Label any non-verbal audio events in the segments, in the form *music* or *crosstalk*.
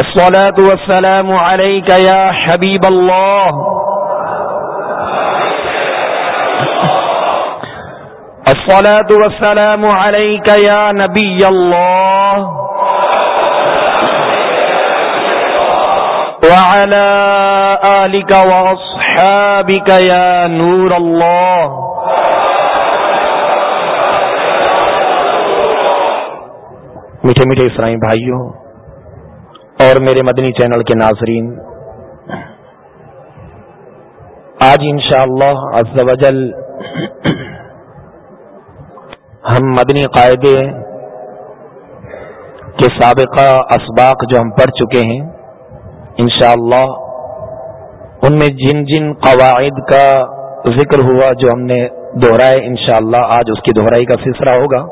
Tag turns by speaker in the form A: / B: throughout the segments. A: الصلاة والسلام عليك يا حبيب الله الصلاة والسلام عليك يا نبي الله وعلى آلك وأصحابك يا نور الله میٹھے میٹھے اسرائیل بھائیوں اور میرے مدنی چینل کے ناظرین آج شاء اللہ ہم مدنی قاعدے کے سابقہ اسباق جو ہم پڑھ چکے ہیں انشاءاللہ ان میں جن جن قواعد کا ذکر ہوا جو ہم نے دہرائے انشاءاللہ آج اس کی دہرائی کا سلسلہ ہوگا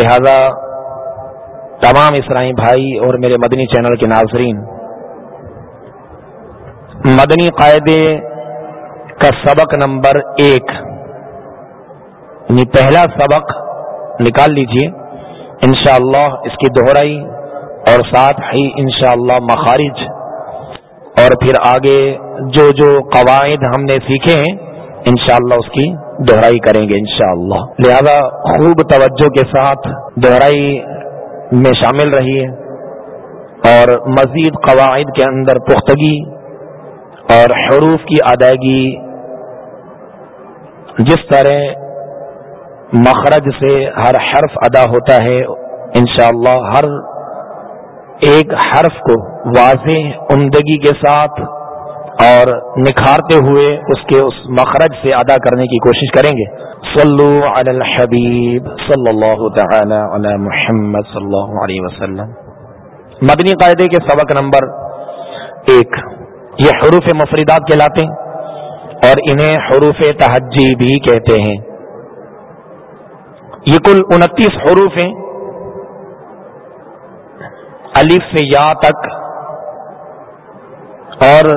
A: لہذا تمام اسرائی بھائی اور میرے مدنی چینل کے ناظرین مدنی قاعدے کا سبق نمبر ایک یعنی پہلا سبق نکال لیجئے انشاءاللہ اللہ اس کی دوہرائی اور ساتھ ہی انشاءاللہ مخارج اور پھر آگے جو جو قواعد ہم نے سیکھے ہیں انشاءاللہ اس کی دہرائی کریں گے انشاءاللہ لہذا خوب توجہ کے ساتھ دہرائی میں شامل رہی ہے اور مزید قواعد کے اندر پختگی اور حروف کی ادائیگی جس طرح مخرج سے ہر حرف ادا ہوتا ہے انشاءاللہ ہر ایک حرف کو واضح عمدگی کے ساتھ اور نکھارتے ہوئے اس کے اس مخرج سے ادا کرنے کی کوشش کریں گے صلو علی الحبیب صلی اللہ تعالی علی محمد صلی اللہ علیہ وسلم مدنی قاعدے کے سبق نمبر ایک یہ حروف مفردات کہلاتے اور انہیں حروف تحجی بھی کہتے ہیں یہ کل انتیس حروف الف سے یا تک اور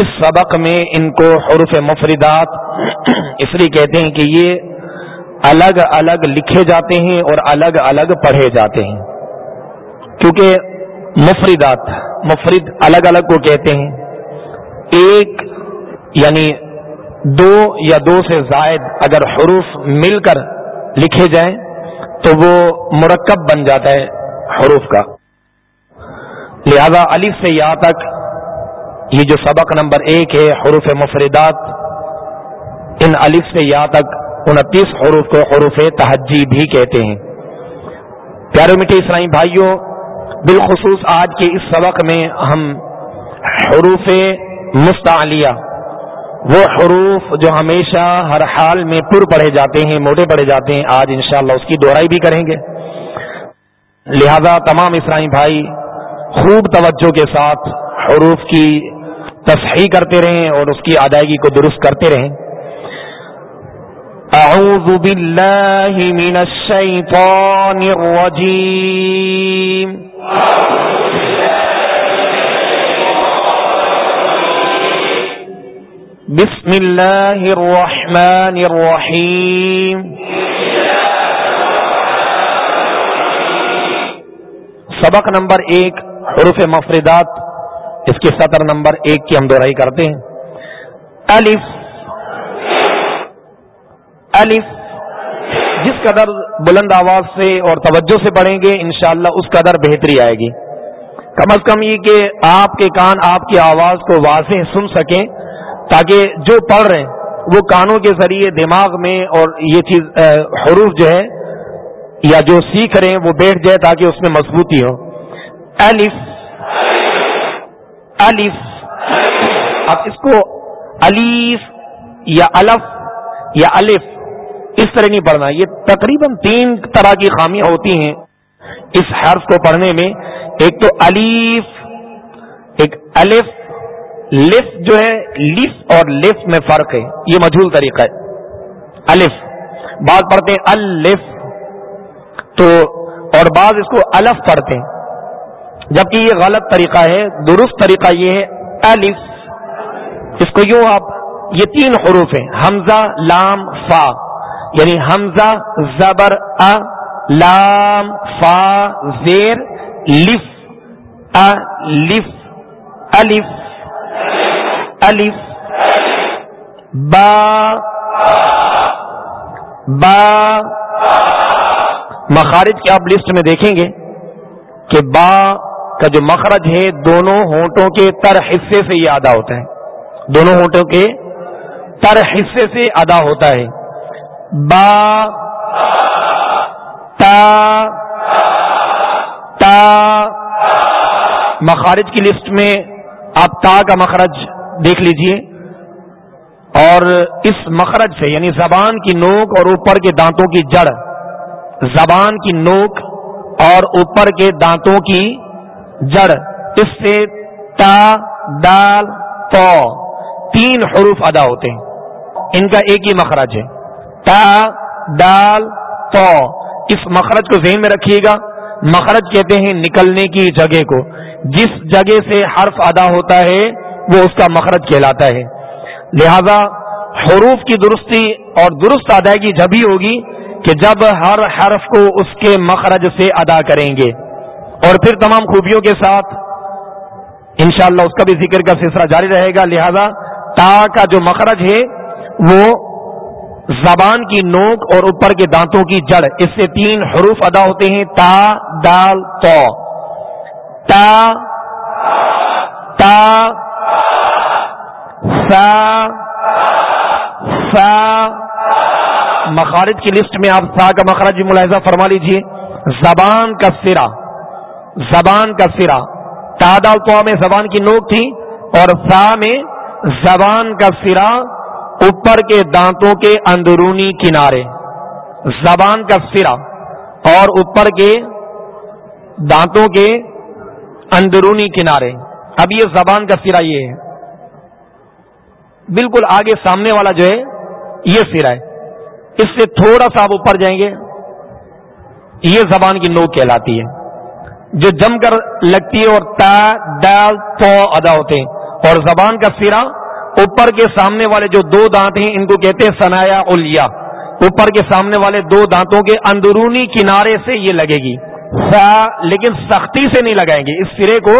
A: اس سبق میں ان کو حروف مفردات *clears throat* اس لیے کہتے ہیں کہ یہ الگ الگ لکھے جاتے ہیں اور الگ الگ پڑھے جاتے ہیں کیونکہ مفردات مفرد الگ الگ کو کہتے ہیں ایک یعنی دو یا دو سے زائد اگر حروف مل کر لکھے جائیں تو وہ مرکب بن جاتا ہے حروف کا لہذا علی سے یا تک یہ جو سبق نمبر ایک ہے حروف مفردات ان الف سے یا تک انتیس حروف کو حروف تہجی بھی کہتے ہیں پیارے میٹھے اسرائی بھائیوں بالخصوص آج کے اس سبق میں ہم حروف مستعلیہ وہ حروف جو ہمیشہ ہر حال میں پر پڑھے جاتے ہیں موٹے پڑھے جاتے ہیں آج انشاءاللہ اس کی دہرائی بھی کریں گے لہذا تمام اسرائی بھائی خوب توجہ کے ساتھ حروف کی تصحیح کرتے رہیں اور اس کی ادائیگی کو درست کرتے رہیں اعوذ باللہ من الشیطان الرجیم بسم اللہ الرحمن الرحیم سبق نمبر ایک حروف مفردات اس کی سطر نمبر ایک کی ہم دوہرائی کرتے ہیں الف الف جس قدر بلند آواز سے اور توجہ سے پڑھیں گے انشاءاللہ اس قدر بہتری آئے گی کم از کم یہ کہ آپ کے کان آپ کی آواز کو واضح سن سکیں تاکہ جو پڑھ رہے ہیں وہ کانوں کے ذریعے دماغ میں اور یہ چیز حروف جو ہے یا جو سیکھ رہے ہیں وہ بیٹھ جائے تاکہ اس میں مضبوطی ہو الف الف اب اس کو الف یا الف یا الف اس طرح نہیں پڑھنا یہ تقریباً تین طرح کی خامیاں ہوتی ہیں اس حرف کو پڑھنے میں ایک تو الف ایک الف لف جو ہے لف اور لف میں فرق ہے یہ مجھول طریقہ ہے الف بعض پڑھتے ہیں الف تو اور بعض اس کو الف پڑھتے ہیں جبکہ یہ غلط طریقہ ہے درست طریقہ یہ ہے الف اس کو یوں آپ یہ تین حروف ہیں حمزہ لام فا یعنی حمزہ زبر ا لام فا زیر لف لف الف الف با با مخارج کی آپ لسٹ میں دیکھیں گے کہ با کا جو مخرج ہے دونوں ہونٹوں کے تر حصے سے یہ ادا ہوتا ہے دونوں ہونٹوں کے تر حصے سے ادا ہوتا ہے با تا تا مخارج کی لسٹ میں آپ تا کا مخرج دیکھ لیجئے اور اس مخرج سے یعنی زبان کی نوک اور اوپر کے دانتوں کی جڑ زبان کی نوک اور اوپر کے دانتوں کی جڑ اس سے تا دال تو تین حروف ادا ہوتے ہیں ان کا ایک ہی مخرج ہے تا دال تو اس مخرج کو ذہن میں رکھیے گا مخرج کہتے ہیں نکلنے کی جگہ کو جس جگہ سے حرف ادا ہوتا ہے وہ اس کا مخرج کہلاتا ہے لہذا حروف کی درستی اور درست ادائیگی جب ہی ہوگی کہ جب ہر حرف کو اس کے مخرج سے ادا کریں گے اور پھر تمام خوبیوں کے ساتھ انشاءاللہ اس کا بھی ذکر کا سلسلہ جاری رہے گا لہذا تا کا جو مخرج ہے وہ زبان کی نوک اور اوپر کے دانتوں کی جڑ اس سے تین حروف ادا ہوتے ہیں تا دال تو تا تا سا سا مخارج کی لسٹ میں آپ سا کا مخرج ملاحظہ فرما لیجیے زبان کا سرا زبان کا سرا تو میں زبان کی نوک تھی اور سا میں زبان کا سرا اوپر کے دانتوں کے اندرونی کنارے زبان کا سرا اور اوپر کے دانتوں کے اندرونی کنارے اب یہ زبان کا سرا یہ ہے بالکل آگے سامنے والا جو ہے یہ سرا ہے اس سے تھوڑا سا آپ اوپر جائیں گے یہ زبان کی نوک کہلاتی ہے جو جم کر لگتی ہے اور تا دال تو ادا ہوتے ہیں اور زبان کا سرا اوپر کے سامنے والے جو دو دانت ہیں ان کو کہتے ہیں سنایا الیا اوپر کے سامنے والے دو دانتوں کے اندرونی کنارے سے یہ لگے گی سا لیکن سختی سے نہیں لگائیں گے اس سرے کو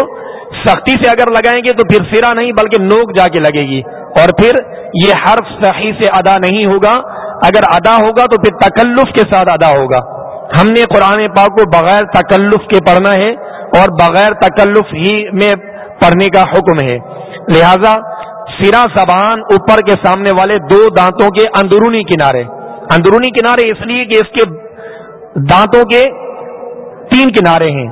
A: سختی سے اگر لگائیں گے تو پھر سرا نہیں بلکہ نوک جا کے لگے گی اور پھر یہ حرف صحیح سے ادا نہیں ہوگا اگر ادا ہوگا تو پھر تکلف کے ساتھ ادا ہوگا ہم نے قرآن پاک کو بغیر تکلف کے پڑھنا ہے اور بغیر تکلف ہی میں پڑھنے کا حکم ہے لہذا سرا زبان اوپر کے سامنے والے دو دانتوں کے اندرونی کنارے اندرونی کنارے اس لیے کہ اس کے دانتوں کے تین کنارے ہیں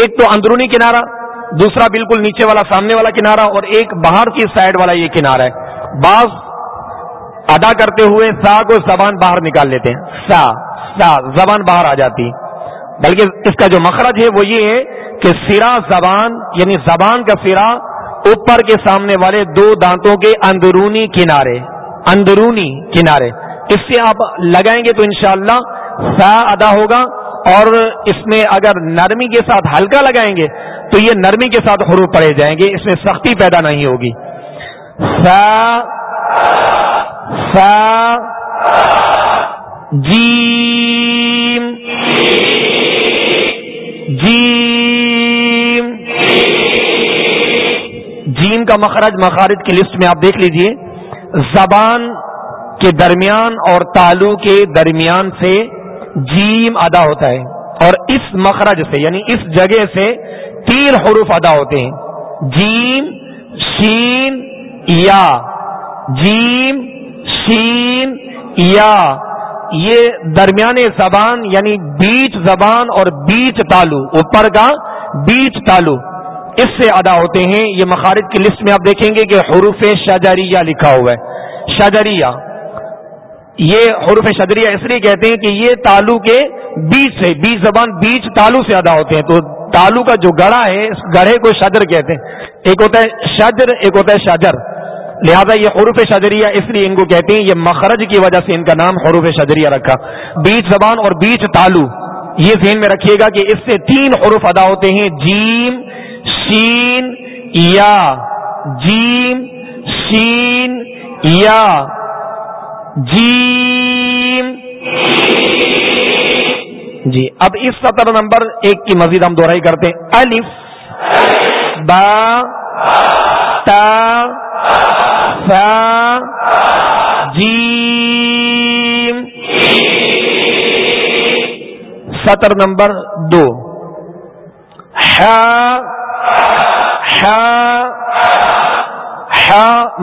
A: ایک تو اندرونی کنارہ دوسرا بالکل نیچے والا سامنے والا کنارہ اور ایک باہر کی سائڈ والا یہ کنارہ ہے بعض ادا کرتے ہوئے سا کو زبان باہر نکال لیتے ہیں سا زبان باہر آ جاتی بلکہ اس کا جو مخرج ہے وہ یہ ہے کہ سرا زبان یعنی زبان کا سرا اوپر کے سامنے والے دو دانتوں کے اندرونی کنارے اندرونی کنارے اس سے آپ لگائیں گے تو انشاءاللہ شاء سا ادا ہوگا اور اس میں اگر نرمی کے ساتھ ہلکا لگائیں گے تو یہ نرمی کے ساتھ حروف پڑے جائیں گے اس میں سختی پیدا نہیں ہوگی سا سا جیم جیم جیم کا مخرج مخارج کی لسٹ میں آپ دیکھ لیجئے زبان کے درمیان اور تالو کے درمیان سے جیم ادا ہوتا ہے اور اس مخرج سے یعنی اس جگہ سے تین حروف ادا ہوتے ہیں جیم شین یا جیم شین یا یہ درمیان زبان یعنی بیچ زبان اور بیچ تالو اوپر کا بیچ تالو اس سے ادا ہوتے ہیں یہ مخارج کی لسٹ میں آپ دیکھیں گے کہ حروف شجریہ لکھا ہوا ہے شجریہ یہ حروف شجریہ اس لیے کہتے ہیں کہ یہ تالو کے بیچ سے بیچ زبان بیچ تالو سے ادا ہوتے ہیں تو تالو کا جو گڑا ہے اس گڑھے کو شجر کہتے ہیں ایک ہوتا ہے شجر ایک ہوتا ہے شجر لہذا یہ حروف شجریہ اس لیے ان کو کہتے ہیں یہ مخرج کی وجہ سے ان کا نام حروف شجریہ رکھا بیچ زبان اور بیچ تالو یہ ذہن میں رکھیے گا کہ اس سے تین حروف ادا ہوتے ہیں جیم شین یا جیم شین یا جیم جی اب اس سطر نمبر ایک کی مزید ہم دوہرائی کرتے ہیں الف با تا جیم سطر نمبر دو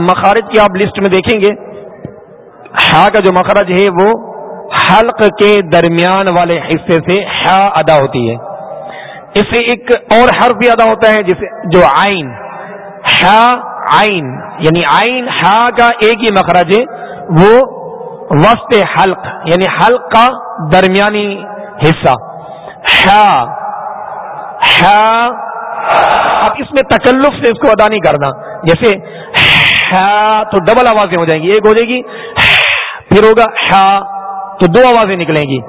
A: مخارج کی آپ لسٹ میں دیکھیں گے ہا کا جو مخرج ہے وہ حلق کے درمیان والے حصے سے ہا ادا ہوتی ہے اس سے ایک اور حرف بھی ادا ہوتا ہے جسے جو آئن ہے یعنی ہا کا ایک ہی مخرج ہے وہ وسط حلق یعنی حلق کا درمیانی حصہ ہا ہا اب اس میں تکلف سے اس کو ادا نہیں کرنا جیسے ہا تو ڈبل آوازیں ہو جائیں گی ایک ہو جائے گی پھر ہوگا ہا تو دو آوازیں نکلیں گی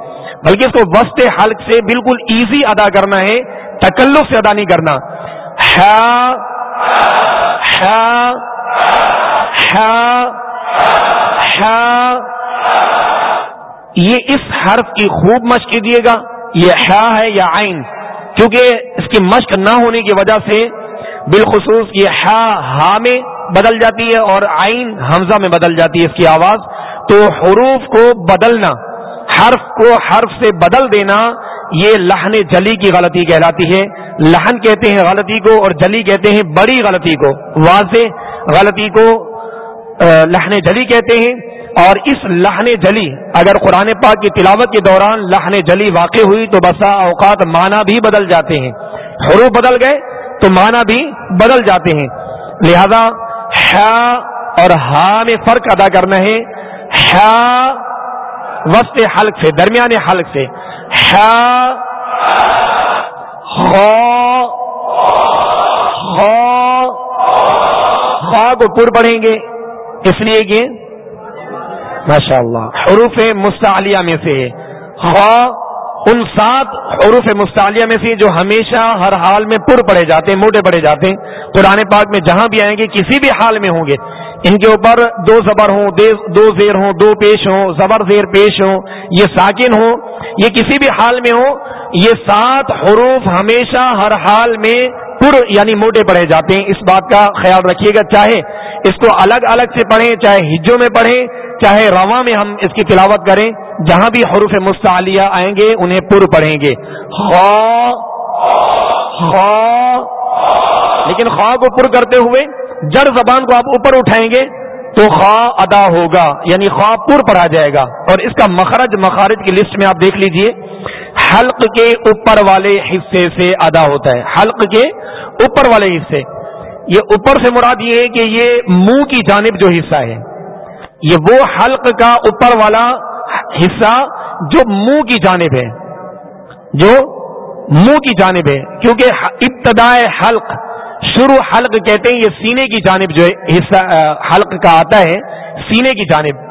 A: بلکہ اس کو وسط حلق سے بالکل ایزی ادا کرنا ہے تکلف سے ادا نہیں کرنا ہا یہ اس حرف کی خوب مشق کیجیے گا یہ ہے یا آئین کیونکہ اس کی مشق نہ ہونے کی وجہ سے بالخصوص یہ ہے ہا میں بدل جاتی ہے اور آئین حمزہ میں بدل جاتی ہے اس کی آواز تو حروف کو بدلنا حرف کو حرف سے بدل دینا یہ لہن جلی کی غلطی کہلاتی ہے لہن کہتے ہیں غلطی کو اور جلی کہتے ہیں بڑی غلطی کو واضح غلطی کو لہن جلی کہتے ہیں اور اس لہن جلی اگر قرآن پاک کی تلاوت کے دوران لہن جلی واقع ہوئی تو بسا اوقات معنی بھی بدل جاتے ہیں حروف بدل گئے تو معنی بھی بدل جاتے ہیں لہذا ہا اور ہا میں فرق ادا کرنا ہے وسط حلق سے درمیان حلق سے کو پور پڑھیں گے اس لیے کہ ماشاء اللہ حروف مستعلیہ میں سے ان سات حروف مستعلیہ میں سے جو ہمیشہ ہر حال میں پر پڑے جاتے ہیں موٹے پڑے جاتے ہیں پرانے پاک میں جہاں بھی آئیں گے کسی بھی حال میں ہوں گے ان کے اوپر دو زبر ہوں دو زیر ہوں دو پیش ہوں زبر زیر پیش ہوں یہ ساکن ہوں یہ کسی بھی حال میں ہو یہ سات حروف ہمیشہ ہر حال میں پر یعنی موٹے پڑھے جاتے ہیں اس بات کا خیال رکھیے گا چاہے اس کو الگ الگ سے پڑھیں چاہے ہجوں میں پڑھیں چاہے رواں میں ہم اس کی تلاوت کریں جہاں بھی حروف مستعلیہ آئیں گے انہیں پر پڑھیں گے لیکن خواہ کو پر کرتے ہوئے جڑ زبان کو آپ اوپر اٹھائیں گے تو خواہ ادا ہوگا یعنی خواہ پور پر آ جائے گا اور اس کا مخرج مخارج کی لسٹ میں آپ دیکھ لیجئے حلق کے اوپر والے حصے سے ادا ہوتا ہے حلق کے اوپر والے حصے یہ اوپر سے مراد یہ ہے کہ یہ منہ کی جانب جو حصہ ہے یہ وہ حلق کا اوپر والا حصہ جو منہ کی جانب ہے جو منہ کی جانب ہے کیونکہ ابتدائے حلق شروع حلق کہتے ہیں یہ سینے کی جانب جو حصہ حلق کا آتا ہے سینے کی جانب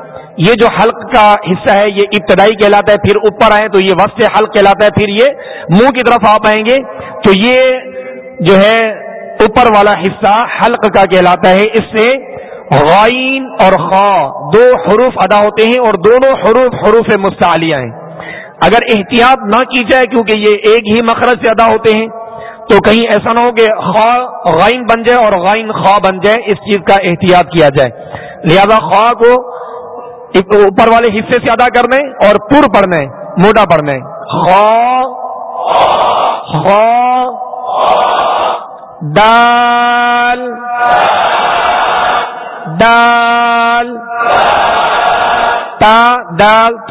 A: یہ جو حلق کا حصہ ہے یہ ابتدائی کہلاتا ہے پھر اوپر آئے تو یہ وسط حلق کہلاتا ہے پھر یہ منہ کی طرف آ پائیں گے تو یہ جو ہے اوپر والا حصہ حلق کا کہلاتا ہے اس سے غائن اور خا دو حروف ادا ہوتے ہیں اور دونوں حروف حروف مستعلیہ ہیں اگر احتیاط نہ کی جائے کیونکہ یہ ایک ہی مخرج سے ادا ہوتے ہیں تو کہیں ایسا نہ ہو کہ خواہ غائن بن جائے اور غائن خواہ بن جائے اس چیز کا احتیاط کیا جائے لہذا خواہ کو اوپر والے حصے سے ادا کرنے اور پور پڑنے موٹا پڑھنے خا خا ڈال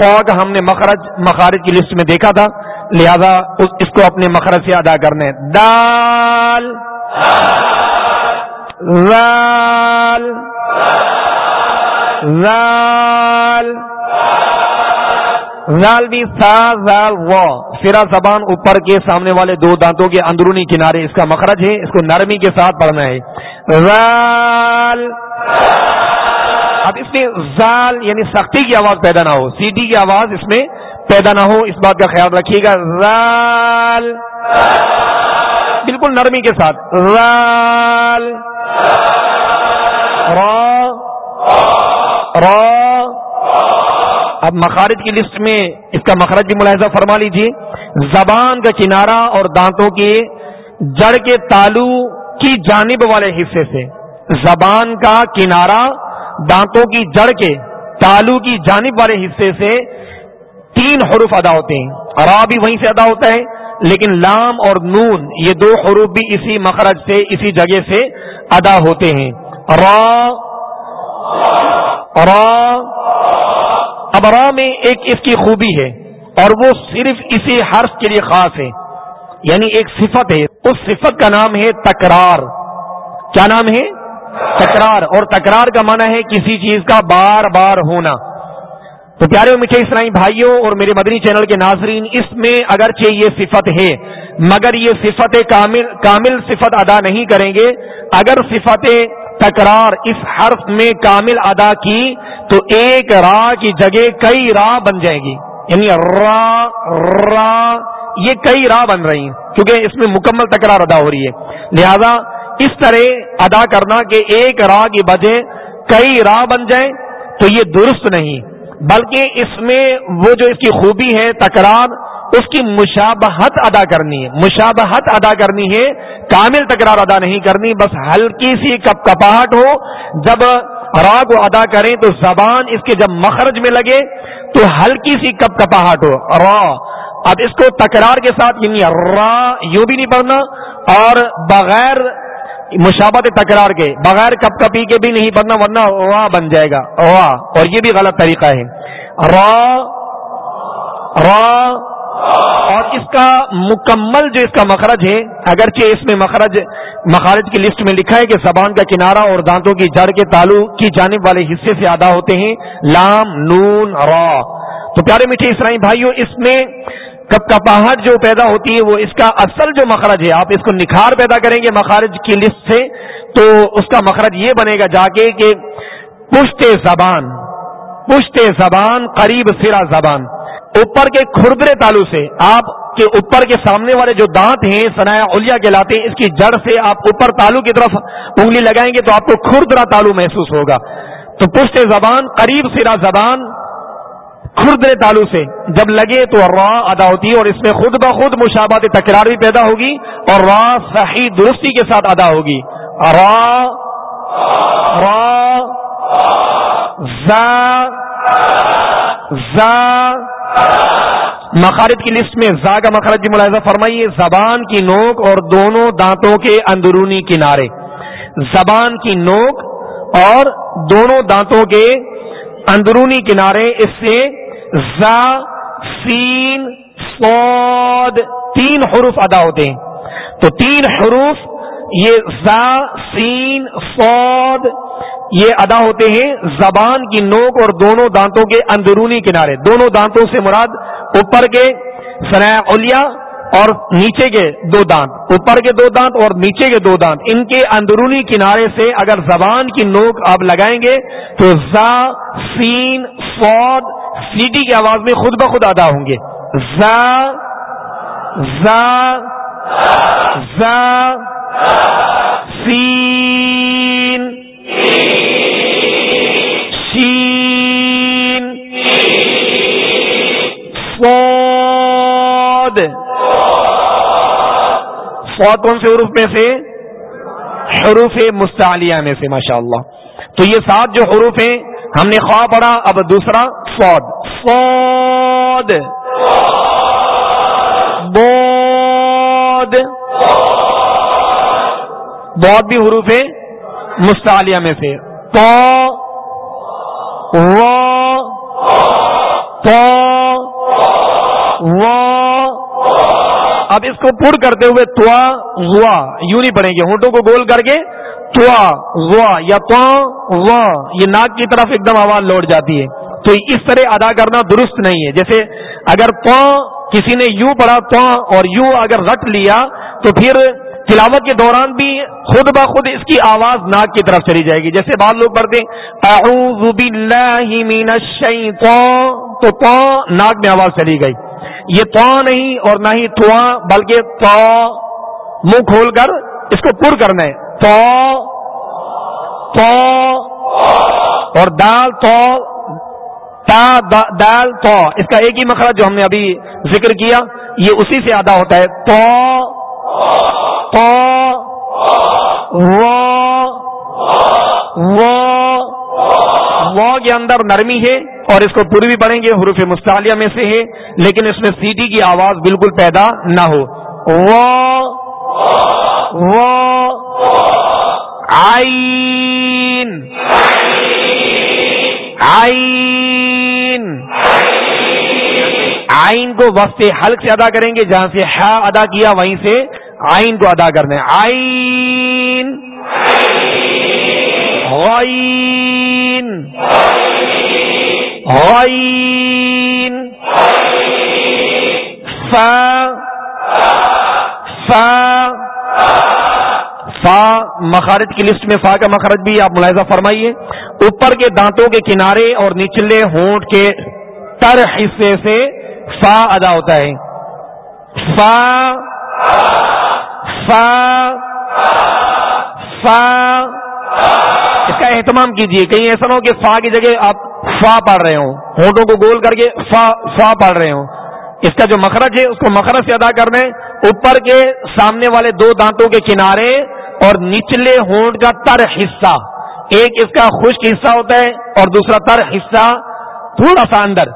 A: کا ہم نے مخرج مخارج کی لسٹ میں دیکھا تھا لہذا اس کو اپنے مخرج سے ادا کرنے دال رال سرا زبان اوپر کے سامنے والے دو دانتوں کے اندرونی کنارے اس کا مخرج ہے اس کو نرمی کے ساتھ پڑھنا ہے اب اس میں زال یعنی سختی کی آواز پیدا نہ ہو سیٹی کی آواز اس میں پیدا نہ ہو اس بات کا خیال رکھیے گا رال بالکل نرمی کے ساتھ رال را را اب مخارج کی لسٹ میں اس کا مخرج بھی ملاحظہ فرما لیجیے زبان کا کنارہ اور دانتوں کی جڑ کے تالو کی جانب والے حصے سے زبان کا کنارہ دانتوں کی جڑ کے تالو کی جانب والے حصے سے تین حروف ادا ہوتے ہیں را بھی وہیں سے ادا ہوتا ہے لیکن لام اور نون یہ دو حروف بھی اسی مخرج سے اسی جگہ سے ادا ہوتے ہیں را را اب را میں ایک اس کی خوبی ہے اور وہ صرف اسی حرف کے لیے خاص ہے یعنی ایک صفت ہے اس صفت کا نام ہے تکرار کیا نام ہے تکرار اور تکرار کا معنی ہے کسی چیز کا بار بار ہونا تو پیارے اور میٹھے اس بھائیوں اور میرے مدنی چینل کے ناظرین اس میں اگرچہ یہ صفت ہے مگر یہ صفت کامل کامل صفت ادا نہیں کریں گے اگر صفت تکرار اس حرف میں کامل ادا کی تو ایک را کی جگہ کئی را بن جائے گی یعنی را را یہ کئی را بن رہی ہیں کیونکہ اس میں مکمل تکرار ادا ہو رہی ہے لہذا اس طرح ادا کرنا کہ ایک را کی بجے کئی را بن جائیں تو یہ درست نہیں بلکہ اس میں وہ جو اس کی خوبی ہے تکرار اس کی مشابہت ادا کرنی ہے مشابہت ادا کرنی ہے کامل تکرار ادا نہیں کرنی بس ہلکی سی کپ کپاہٹ ہو جب را کو ادا کریں تو زبان اس کے جب مخرج میں لگے تو ہلکی سی کپ کپاہٹ ہو را اب اس کو تکرار کے ساتھ یعنی را یوں بھی نہیں پڑھنا اور بغیر مشابت تکرار کے بغیر کپ کپی کے بھی نہیں بننا ورنہ وا بن جائے گا وا اور یہ بھی غلط طریقہ ہے را را اور اس کا مکمل جو اس کا مخرج ہے اگرچہ اس میں مخرج مخارج کی لسٹ میں لکھا ہے کہ زبان کا کنارہ اور دانتوں کی جڑ کے تالو کی جانب والے حصے سے ادا ہوتے ہیں لام نون را تو پیارے میٹھے اسرائی بھائیوں اس میں کپ کپاہٹ جو پیدا ہوتی ہے وہ اس کا اصل جو مخرج ہے آپ اس کو نکھار پیدا کریں گے مخارج کی لسٹ سے تو اس کا مخرج یہ بنے گا جا کے کہ پشت زبان پشت زبان قریب سرا زبان اوپر کے کھردرے تالو سے آپ کے اوپر کے سامنے والے جو دانت ہیں سنایا اولیا کے لاتے اس کی جڑ سے آپ اوپر تالو کی طرف انگلی لگائیں گے تو آپ کو کھردرا تالو محسوس ہوگا تو پشت زبان قریب سرا زبان خرد تالو سے جب لگے تو را ادا ہوتی ہے اور اس میں خود بخود مشابات تکرار بھی پیدا ہوگی اور را صحیح درستی کے ساتھ ادا ہوگی را را مخارج کی لسٹ میں زا کا مخارج جی ملاحظہ فرمائیے زبان کی نوک اور دونوں دانتوں کے اندرونی کنارے زبان کی نوک اور دونوں دانتوں کے اندرونی کنارے اس سے سین تین حروف ادا ہوتے ہیں تو تین حروف یہ زا سین سود یہ ادا ہوتے ہیں زبان کی نوک اور دونوں دانتوں کے اندرونی کنارے دونوں دانتوں سے مراد اوپر کے سریا اولیا اور نیچے کے دو دانت اوپر کے دو دانت اور نیچے کے دو دانت ان کے اندرونی کنارے سے اگر زبان کی نوک آپ لگائیں گے تو زا سین فوڈ سی ڈی کی آواز میں خود بخود ادا ہوں گے زا زن سی فوت کون سے حروف میں سے حروف مستعلیہ میں سے ماشاء اللہ تو یہ سات جو حروف ہیں ہم نے خواہ پڑھا اب دوسرا فد بہت بھی حروف تھے مستعلیہ میں سے تو تو اب اس کو پور کرتے ہوئے تھو وا نہیں پڑھیں گے ہونٹوں کو گول کر کے توا وا یا تو و یہ ناک کی طرف ایک دم آواز لوٹ جاتی ہے تو اس طرح ادا کرنا درست نہیں ہے جیسے اگر تو کسی نے یوں پڑھا تو اور یوں اگر رٹ لیا تو پھر تلاوت کے دوران بھی خود بخود اس کی آواز ناک کی طرف چلی جائے گی جیسے بعض لوگ پڑھتے باللہ من الشیطان تو ناک میں آواز چلی گئی یہ تو نہیں اور نہ ہی تو بلکہ تو منہ کھول کر اس کو پر کرنا ہے تو اور دال تو دال تو اس کا ایک ہی مخرج جو ہم نے ابھی ذکر کیا یہ اسی سے آدھا ہوتا ہے تو وہ کے اندر نرمی ہے اور اس کو پوری بھی پڑھیں گے حروف مستعلیہ میں سے ہے لیکن اس میں سیٹی کی آواز بالکل پیدا نہ ہو
B: آئی
A: آئی آئین کو وقت حلق سے ادا کریں گے جہاں سے ہے ادا کیا وہیں سے آئین کو ادا کرنا ہے آئین آئین سا سا فا مخارج کی لسٹ میں فا کا مخارج بھی آپ ملاحظہ فرمائیے اوپر کے دانتوں کے کنارے اور نچلے ہونٹ کے تر حصے سے فا ادا ہوتا ہے فا فا فا اس کا اہتمام کیجیے کہیں ایسا نہ ہو کہ فا کی جگہ آپ فا پڑھ رہے ہوں ہونٹوں کو گول کر کے فا فا پڑھ رہے ہوں اس کا جو مخرج ہے اس کو مخرج سے ادا کرنا اوپر کے سامنے والے دو دانتوں کے کنارے اور نچلے ہونٹ کا تر حصہ ایک اس کا خشک حصہ ہوتا ہے اور دوسرا تر حصہ تھوڑا سا اندر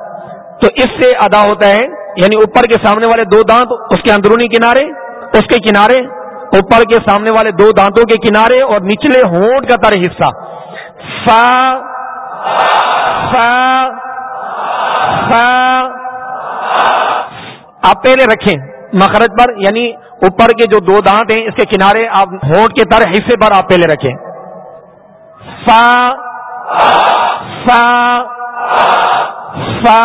A: تو اس سے ادا ہوتا ہے یعنی اوپر کے سامنے والے دو دانت اس کے اندرونی کنارے اس کے کنارے اوپر کے سامنے والے دو دانتوں کے کنارے اور نچلے ہونٹ کا تر حصہ سا سا آپ پہلے رکھیں مخرج پر یعنی اوپر کے جو دو دانت ہیں اس کے کنارے آپ ہونٹ کے تر حصے پر آپ پہلے رکھیں سا سا فا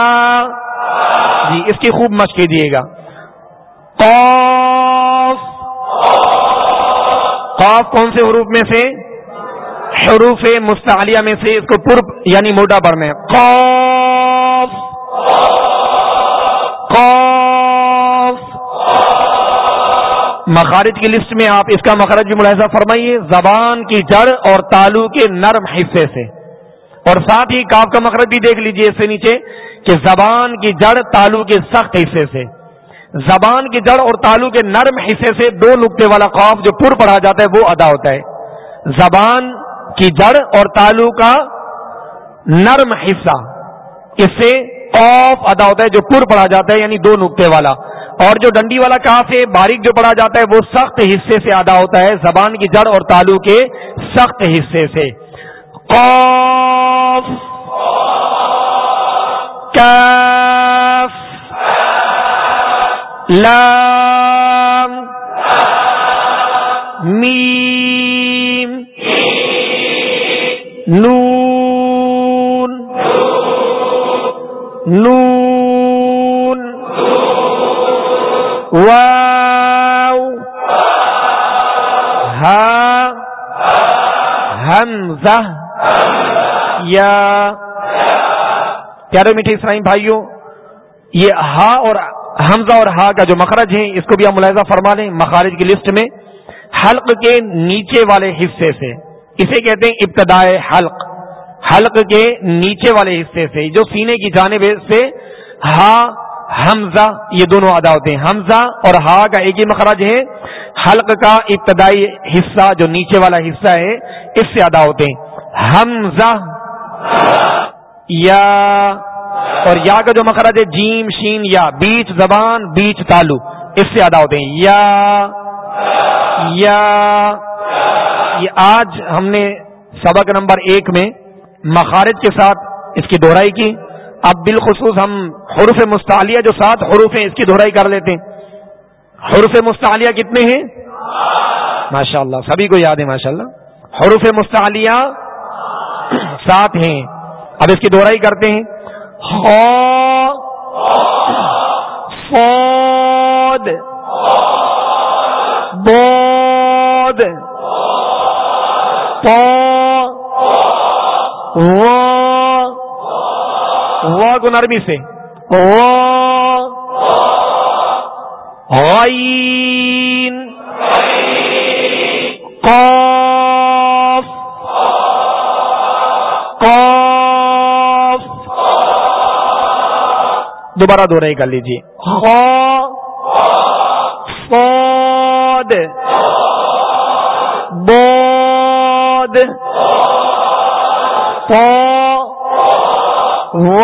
A: جی اس کی خوب مشق گا قوف قوف کون سے حروف میں سے حروف مستعلیہ میں سے اس کو پور یعنی موٹا پڑھنا ہے قوف قوف مخارج کی لسٹ میں آپ اس کا مخارج ملاحظہ فرمائیے زبان کی جڑ اور تالو کے نرم حصے سے اور ساتھ ہی کاف کا مقرد بھی دیکھ لیجئے اس سے نیچے کہ زبان کی جڑ تالو کے سخت حصے سے زبان کی جڑ اور تالو کے نرم حصے سے دو نقطے والا خوف جو پر پڑھا جاتا ہے وہ ادا ہوتا ہے زبان کی جڑ اور تالو کا نرم حصہ اس سے خوف ادا ہوتا ہے جو پر پڑھا جاتا ہے یعنی دو نقطے والا اور جو ڈنڈی والا کاف ہے باریک جو پڑھا جاتا ہے وہ سخت حصے سے ادا ہوتا ہے زبان کی جڑ اور تالو کے سخت حصے سے قاف
B: کاف لام میم نون نون واو
A: ہا ہمزہ یا پیارے میٹھے اسرائیم بھائیوں یہ ہا اور حمزہ اور ہا کا جو مخرج ہیں اس کو بھی ہم ملاحظہ فرما لیں مخارج کی لسٹ میں حلق کے نیچے والے حصے سے اسے کہتے ہیں ابتدائے حلق حلق کے نیچے والے حصے سے جو سینے کی جانب سے ہا حمزہ یہ دونوں ادا ہوتے ہیں حمزہ اور ہا کا ایک ہی مخراج ہے حلق کا ابتدائی حصہ جو نیچے والا حصہ ہے اس سے ادا ہوتے ہیں حمزہ یا اور یا کا جو مخرج ہے جیم شین یا بیچ زبان بیچ تالو اس سے ادا ہوتے ہیں یا یہ آج ہم نے سبق نمبر ایک میں مخارج کے ساتھ اس کی دہرائی کی اب بالخصوص ہم حروف مستعلیہ جو سات حروف ہیں اس کی دہرائی کر لیتے ہیں حروف مستعلیہ کتنے ہیں ماشاء اللہ سبھی کو یاد ہے ماشاء اللہ حروف مستعلیہ سات ہیں اب اس کی دوہرائی کرتے ہیں فود بود گنرمی سے کو
B: خوف
A: دوبارہ دو نہیں کر لیجیے خوف بود
B: فا و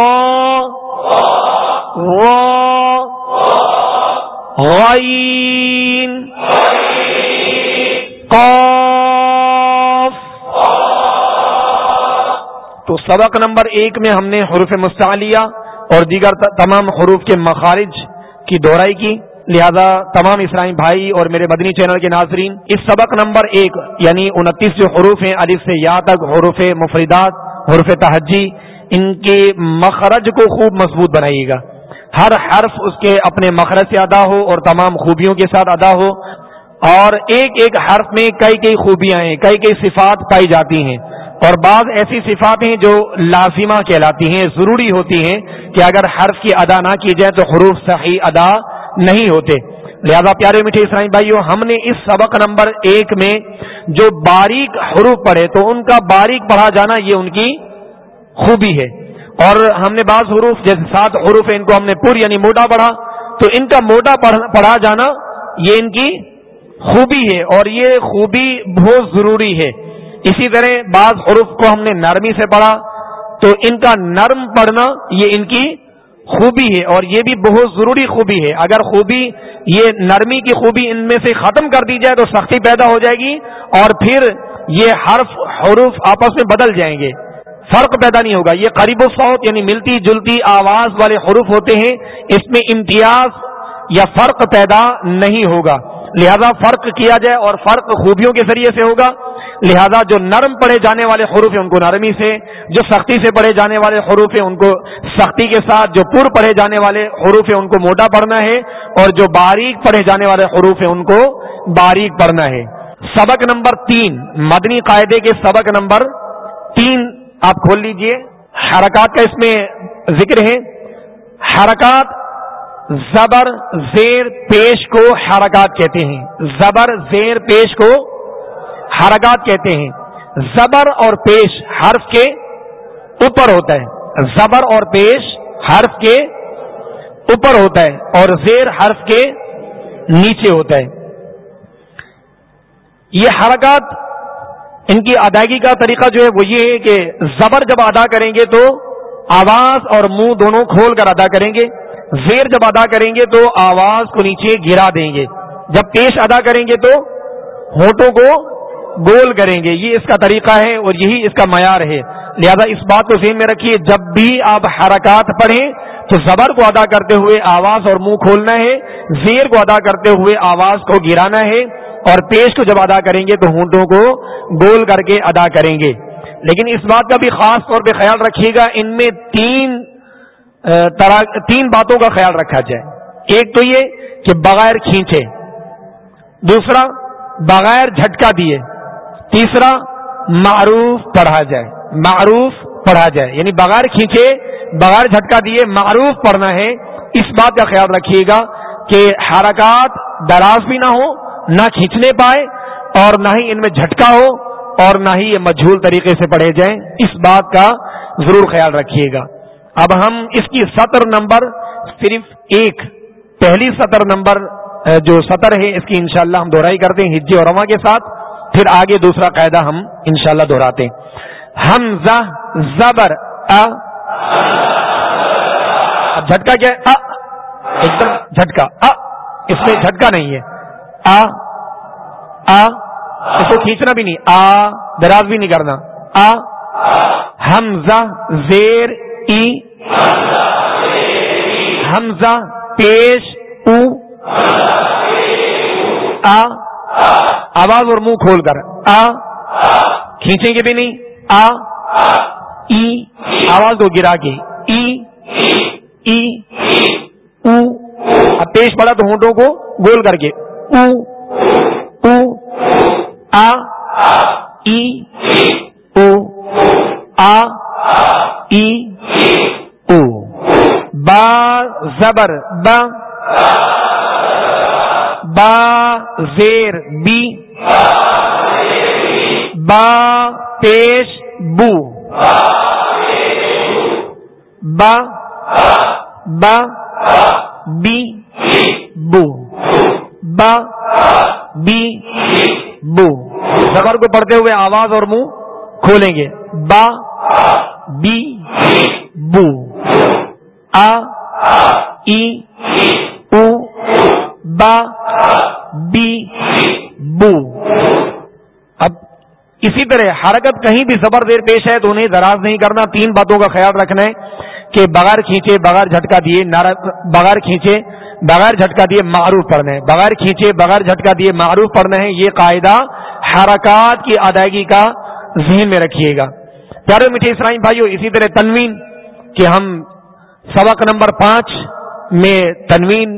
B: Oh, my
A: God. سبق نمبر ایک میں ہم نے حروف مستعلیہ اور دیگر تمام حروف کے مخارج کی دہرائی کی لہذا تمام اسرائیم بھائی اور میرے مدنی چینل کے ناظرین اس سبق نمبر ایک یعنی انتیس جو حروف ہیں علیف سے یا تک حروف مفردات حروف تہجی ان کے مخرج کو خوب مضبوط بنائیے گا ہر حرف اس کے اپنے مخرج سے ادا ہو اور تمام خوبیوں کے ساتھ ادا ہو اور ایک ایک حرف میں کئی کئی خوبیاں ہیں کئی کئی صفات پائی جاتی ہیں اور بعض ایسی صفاتیں جو لازمہ کہلاتی ہیں ضروری ہوتی ہیں کہ اگر حرف کی ادا نہ کی جائے تو حروف صحیح ادا نہیں ہوتے لہذا پیارے میٹھے اسرائی بھائیو ہم نے اس سبق نمبر ایک میں جو باریک حروف پڑھے تو ان کا باریک پڑھا جانا یہ ان کی خوبی ہے اور ہم نے بعض حروف جیسے سات حروف ہیں ان کو ہم نے پور یعنی موٹا پڑھا تو ان کا موٹا پڑھا جانا یہ ان کی خوبی ہے اور یہ خوبی بہت ضروری ہے اسی طرح بعض حروف کو ہم نے نرمی سے پڑھا تو ان کا نرم پڑھنا یہ ان کی خوبی ہے اور یہ بھی بہت ضروری خوبی ہے اگر خوبی یہ نرمی کی خوبی ان میں سے ختم کر دی جائے تو سختی پیدا ہو جائے گی اور پھر یہ حرف حروف آپس میں بدل جائیں گے فرق پیدا نہیں ہوگا یہ قریب و فوت یعنی ملتی جلتی آواز والے حروف ہوتے ہیں اس میں امتیاز یا فرق پیدا نہیں ہوگا لہذا فرق کیا جائے اور فرق خوبیوں کے ذریعے سے ہوگا لہذا جو نرم پڑھے جانے والے حروف ہیں ان کو نرمی سے جو سختی سے پڑھے جانے والے حروف ہیں ان کو سختی کے ساتھ جو پر پڑھے جانے والے حروف ہیں ان کو موٹا پڑھنا ہے اور جو باریک پڑھے جانے والے حروف ہیں ان کو باریک پڑھنا ہے سبق نمبر تین مدنی قاعدے کے سبق نمبر تین آپ کھول لیجئے حرکات کا اس میں ذکر ہے حرکات زبر زیر پیش کو حرکات کہتے ہیں زبر زیر پیش کو حرکات کہتے ہیں زبر اور پیش حرف کے اوپر ہوتا ہے زبر اور پیش حرف کے اوپر ہوتا ہے اور زیر حرف کے نیچے ہوتا ہے یہ حرکات ان کی ادائیگی کا طریقہ جو ہے وہ یہ ہے کہ زبر جب ادا کریں گے تو آواز اور منہ دونوں کھول کر ادا کریں گے زیر جب ادا کریں گے تو آواز کو نیچے گرا دیں گے جب پیش ادا کریں گے تو ہونٹوں کو گول کریں گے یہ اس کا طریقہ ہے اور یہی اس کا معیار ہے لہذا اس بات کو ذہن میں رکھیے جب بھی آپ حرکات پڑھیں تو زبر کو ادا کرتے ہوئے آواز اور منہ کھولنا ہے زیر کو ادا کرتے ہوئے آواز کو گرانا ہے اور پیش کو جب ادا کریں گے تو ہونٹوں کو گول کر کے ادا کریں گے لیکن اس بات کا بھی خاص طور پہ خیال رکھیے گا ان میں تین تین باتوں کا خیال رکھا جائے ایک تو یہ کہ بغیر کھینچے دوسرا بغیر جھٹکا دیے تیسرا معروف پڑھا جائے معروف پڑھا جائے یعنی بغیر کھینچے بغیر جھٹکا دیے معروف پڑھنا ہے اس بات کا خیال رکھیے گا کہ حرکات دراز بھی نہ ہو نہ کھینچنے پائے اور نہ ہی ان میں جھٹکا ہو اور نہ ہی یہ مجھول طریقے سے پڑھے جائیں اس بات کا ضرور خیال رکھیے گا اب ہم اس کی سطر نمبر صرف ایک پہلی سطر نمبر جو سطر ہے اس کی انشاءاللہ ہم دوہرائی کرتے ہیں ہجے اور رواں کے ساتھ پھر آگے دوسرا قاعدہ ہم انشاءاللہ دہراتے ہیں حمزہ زبر کیا ہے ایک دم جھٹکا اس میں جھٹکا نہیں ہے آ اس کو کھینچنا بھی نہیں آ دراز بھی نہیں کرنا آ حمزہ زیر حمزہ پیش او آ آواز اور منہ کھول کر آ کھینچیں گے بھی نہیں آ ای آواز کو گرا کے
B: ای
A: او اب پیش پڑا تو ہونٹوں کو گول کر کے
B: او او آ ای او
A: آ ای او با زبر با با زیر بی با پیش بو با با بی بو با بی بو زبر کو پڑھتے ہوئے آواز اور منہ کھولیں گے با بی بو آ ای او با بی بو اب اسی طرح حرکت کہیں بھی زبر دیر پیش ہے تو انہیں دراز نہیں کرنا تین باتوں کا خیال رکھنا ہے کہ بغیر کھینچے بغیر جھٹکا دیے بغیر کھینچے بغیر جھٹکا دیے معروف پڑھنا ہے بغیر کھینچے بغیر جھٹکا دیے معروف پڑھنا ہے یہ قاعدہ حرکات کی ادائیگی کا ذہن میں رکھیے گا پیارے میٹھے سر بھائیو اسی طرح تنوین کہ ہم سبق نمبر پانچ میں تنوین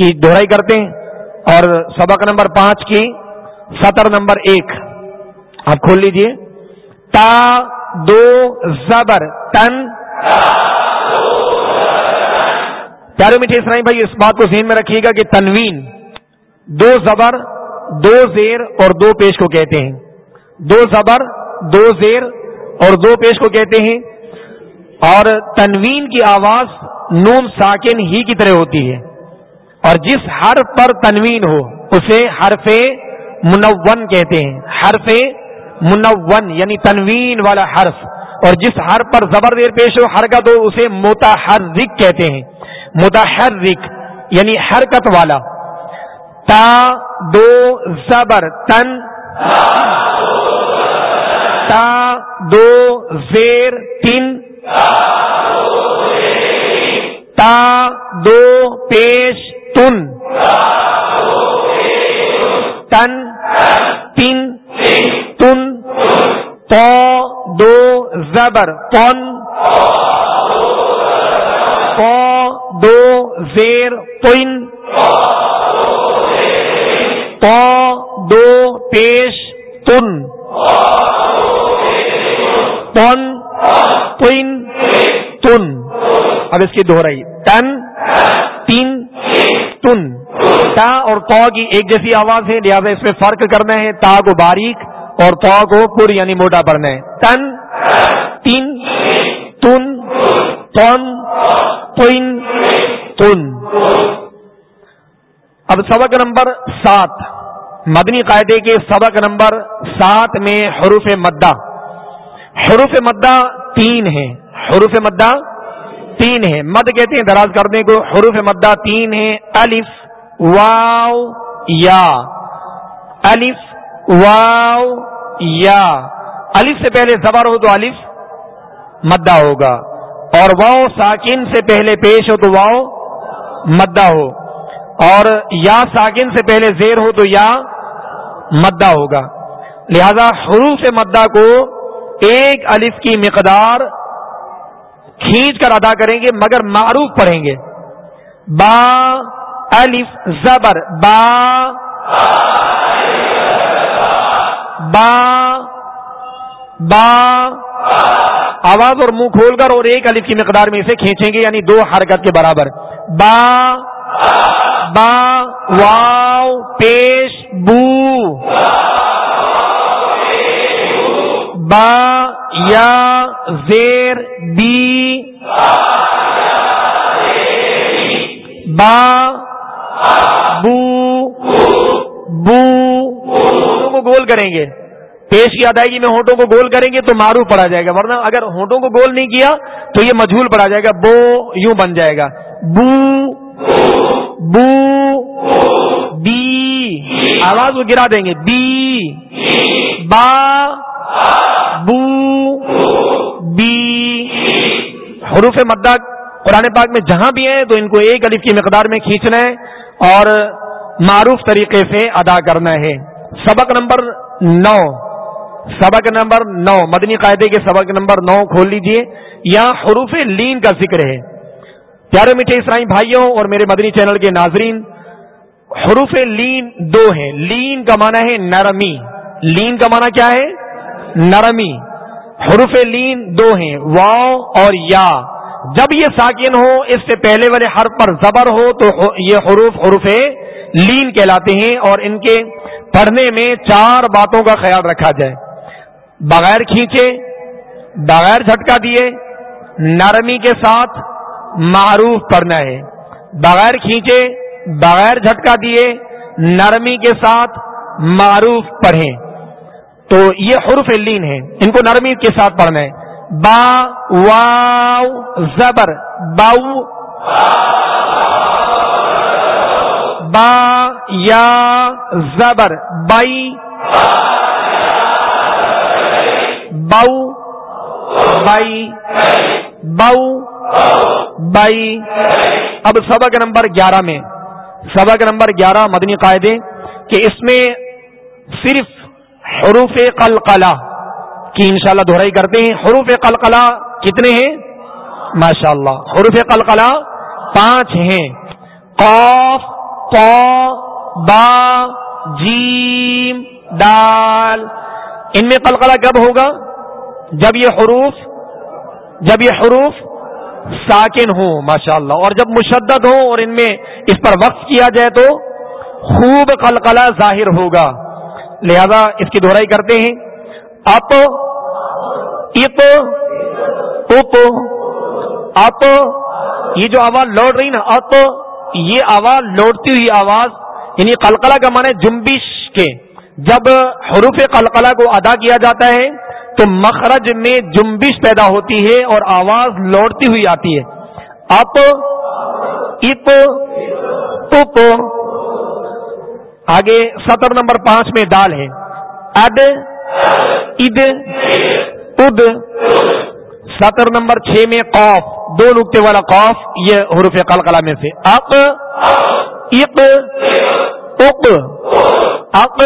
A: کی دہرائی کرتے ہیں اور سبق نمبر پانچ کی سطر نمبر ایک آپ کھول لیجئے تا دو زبر تن پیارے میٹھے میٹھی بھائی اس بات کو ذہن میں رکھیے گا کہ تنوین دو زبر دو زیر اور دو پیش کو کہتے ہیں دو زبر دو زیر اور دو پیش کو کہتے ہیں اور تنوین کی آواز نون ساکن ہی کی طرح ہوتی ہے اور جس ہر پر تنوین ہو اسے حرف منون کہتے ہیں حرف منون یعنی تنوین والا حرف اور جس ہر پر زبر دیر پیش ہو حرکت ہو اسے متحرک کہتے ہیں متحرک یعنی حرکت والا تا دو زبر تن تا دو زیر تین تا دو پیش تن تن تین تن پ دو زبر پن پ دو زیر پن پ دو پیش تن Oh تین تن اب اس کی دوہرائی تن تین تن تا اور تو کی ایک جیسی آواز ہے لہٰذا اس میں فرق کرنا ہے تا کو باریک اور تو کو پور یعنی موٹا پڑنا ہے تن تین تن تن تن اب سبق نمبر سات مدنی قاعدے کے سبق نمبر سات میں حروف مدہ حروف مدہ تین ہیں حروف مدہ تین ہیں مد کہتے ہیں دراز کرنے کو حروف مدہ تین ہیں الف واؤ یا الف واؤ یا الف سے پہلے زبر ہو تو الف مدہ ہوگا اور واؤ ساکن سے پہلے پیش ہو تو واؤ مدہ ہو اور یا ساکن سے پہلے زیر ہو تو یا مدہ ہوگا لہذا حروف مدہ کو ایک الف کی مقدار کھینچ کر ادا کریں گے مگر معروف پڑھیں گے با الف زبر با با با آواز اور منہ کھول کر اور ایک الف کی مقدار میں اسے کھینچیں گے یعنی دو حرکت کے برابر با با واو پیش بو با یا زیر بی با بو ہوٹوں کو گول کریں گے پیش کی ادائیگی میں ہوٹوں کو گول کریں گے تو مارو پڑا جائے گا ورنہ اگر ہوٹوں کو گول نہیں کیا تو یہ مجھول پڑا جائے گا بو یوں بن جائے گا بو بو بی آواز کو گرا دیں گے بی با ابو بی حروف مدہ قرآن پاک میں جہاں بھی ہیں تو ان کو ایک الف کی مقدار میں کھینچنا ہے اور معروف طریقے سے ادا کرنا ہے سبق نمبر نو سبق نمبر نو مدنی قاعدے کے سبق نمبر نو کھول لیجئے یہاں حروف لین کا ذکر ہے پیارے میٹھے اسرائی بھائیوں اور میرے مدنی چینل کے ناظرین حروف لین دو ہیں لین کا معنی ہے نرمی لین کا معنی کیا ہے نرمی حروف لین دو ہیں وا اور یا جب یہ ساکن ہو اس سے پہلے والے ہر پر زبر ہو تو یہ حروف حروف لین کہلاتے ہیں اور ان کے پڑھنے میں چار باتوں کا خیال رکھا جائے بغیر کھینچے بغیر جھٹکا دیے نرمی کے ساتھ معروف پڑھنا ہے بغیر کھینچے بغیر جھٹکا دیے نرمی کے ساتھ معروف پڑھیں تو یہ حروف لین ہیں ان کو نرمی کے ساتھ پڑھنا ہے با واو زبر باؤ با یا زبر by Bahu by Bahu by اب سبق نمبر گیارہ میں سبق نمبر گیارہ مدنی قاعدے کہ اس میں صرف حروف قلقلہ کی انشاءاللہ شاء دہرائی کرتے ہیں حروف قلقلہ کتنے ہیں ماشاء اللہ حروف قلقلہ پانچ ہیں قوف با جیم دال ان میں قلقلہ کب ہوگا جب یہ حروف جب یہ حروف ساکن ہوں ماشاء اللہ اور جب مشدد ہوں اور ان میں اس پر وقف کیا جائے تو خوب قلقلہ ظاہر ہوگا لہذا اس کی دہرائی کرتے ہیں اپ اپ اپ اپ یہ جو آواز لوٹ رہی نا اپ یہ آواز آواز لوٹتی ہوئی یعنی قلقلہ کا معنی جمبش کے جب حروف قلقلہ کو ادا کیا جاتا ہے تو مخرج میں جمبش پیدا ہوتی ہے اور آواز لوٹتی ہوئی آتی ہے اپ اپ اپ آگے سطر نمبر پانچ میں دال ہے اد اد اد سطر نمبر چھ میں قوف دو نقطے والا قوف یہ حروف قلقلہ میں سے اق اق اق اق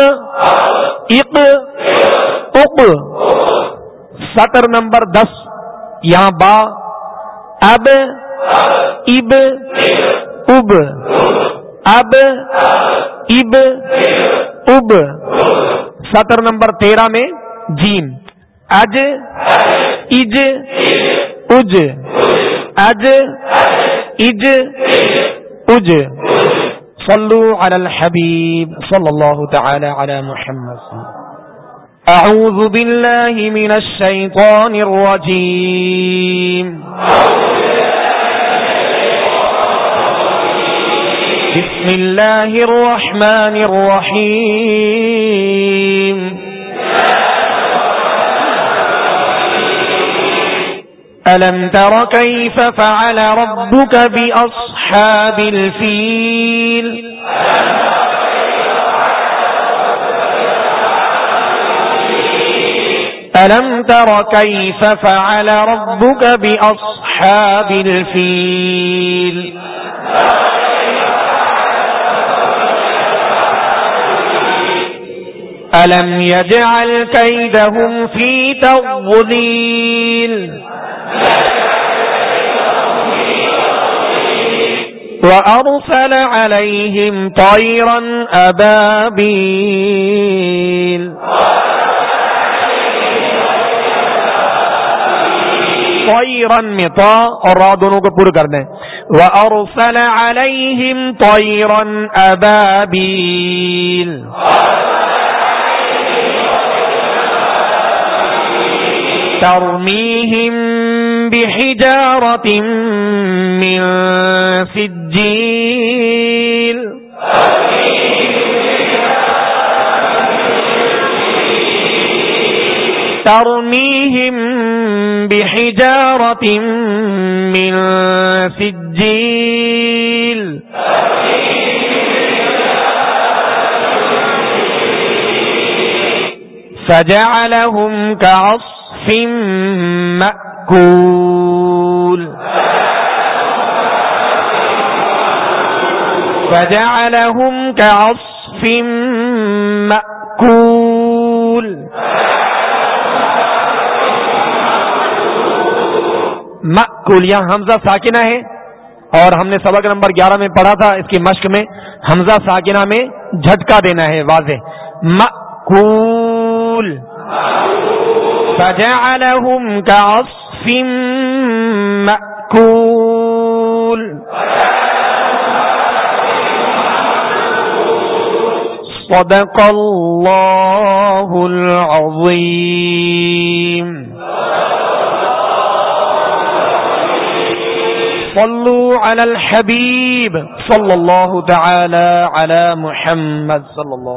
A: اق اق سطر نمبر دس یہاں با اب اب اب اب اب اب سطر نمبر تیرہ میں جیم اج اج اج اج اج اج صلو علی الحبیب صلی اللہ تعالی علی محمد اعوذ باللہ من الشیطان کو بسم الله الرحمن الرحيم ألم تر كيف فعل ربك بأصحاب الفيل ألم تر كيف فعل ربك بأصحاب الفيل ألم تر كيف فعل ربك بأصحاب الفيل اروسل ال ہین تو ادبی تو اور رونوں کو پورا کر دیں و اروثل الم تو ادبی ترميهم بحجارة من سجيل ترميهم بحجارة من سجيل فجعلهم كعصف مأكول مأكول فجعلهم كعصف مأكول یہاں حمزہ ساکنہ ہے اور ہم نے سبق نمبر گیارہ میں پڑھا تھا اس کی مشق میں حمزہ ساکنہ میں جھٹکا دینا ہے واضح مأکول فجعلهم كعصف مأكول صدق الله العظيم صلوا على الحبيب صلى الله تعالى على محمد صلى الله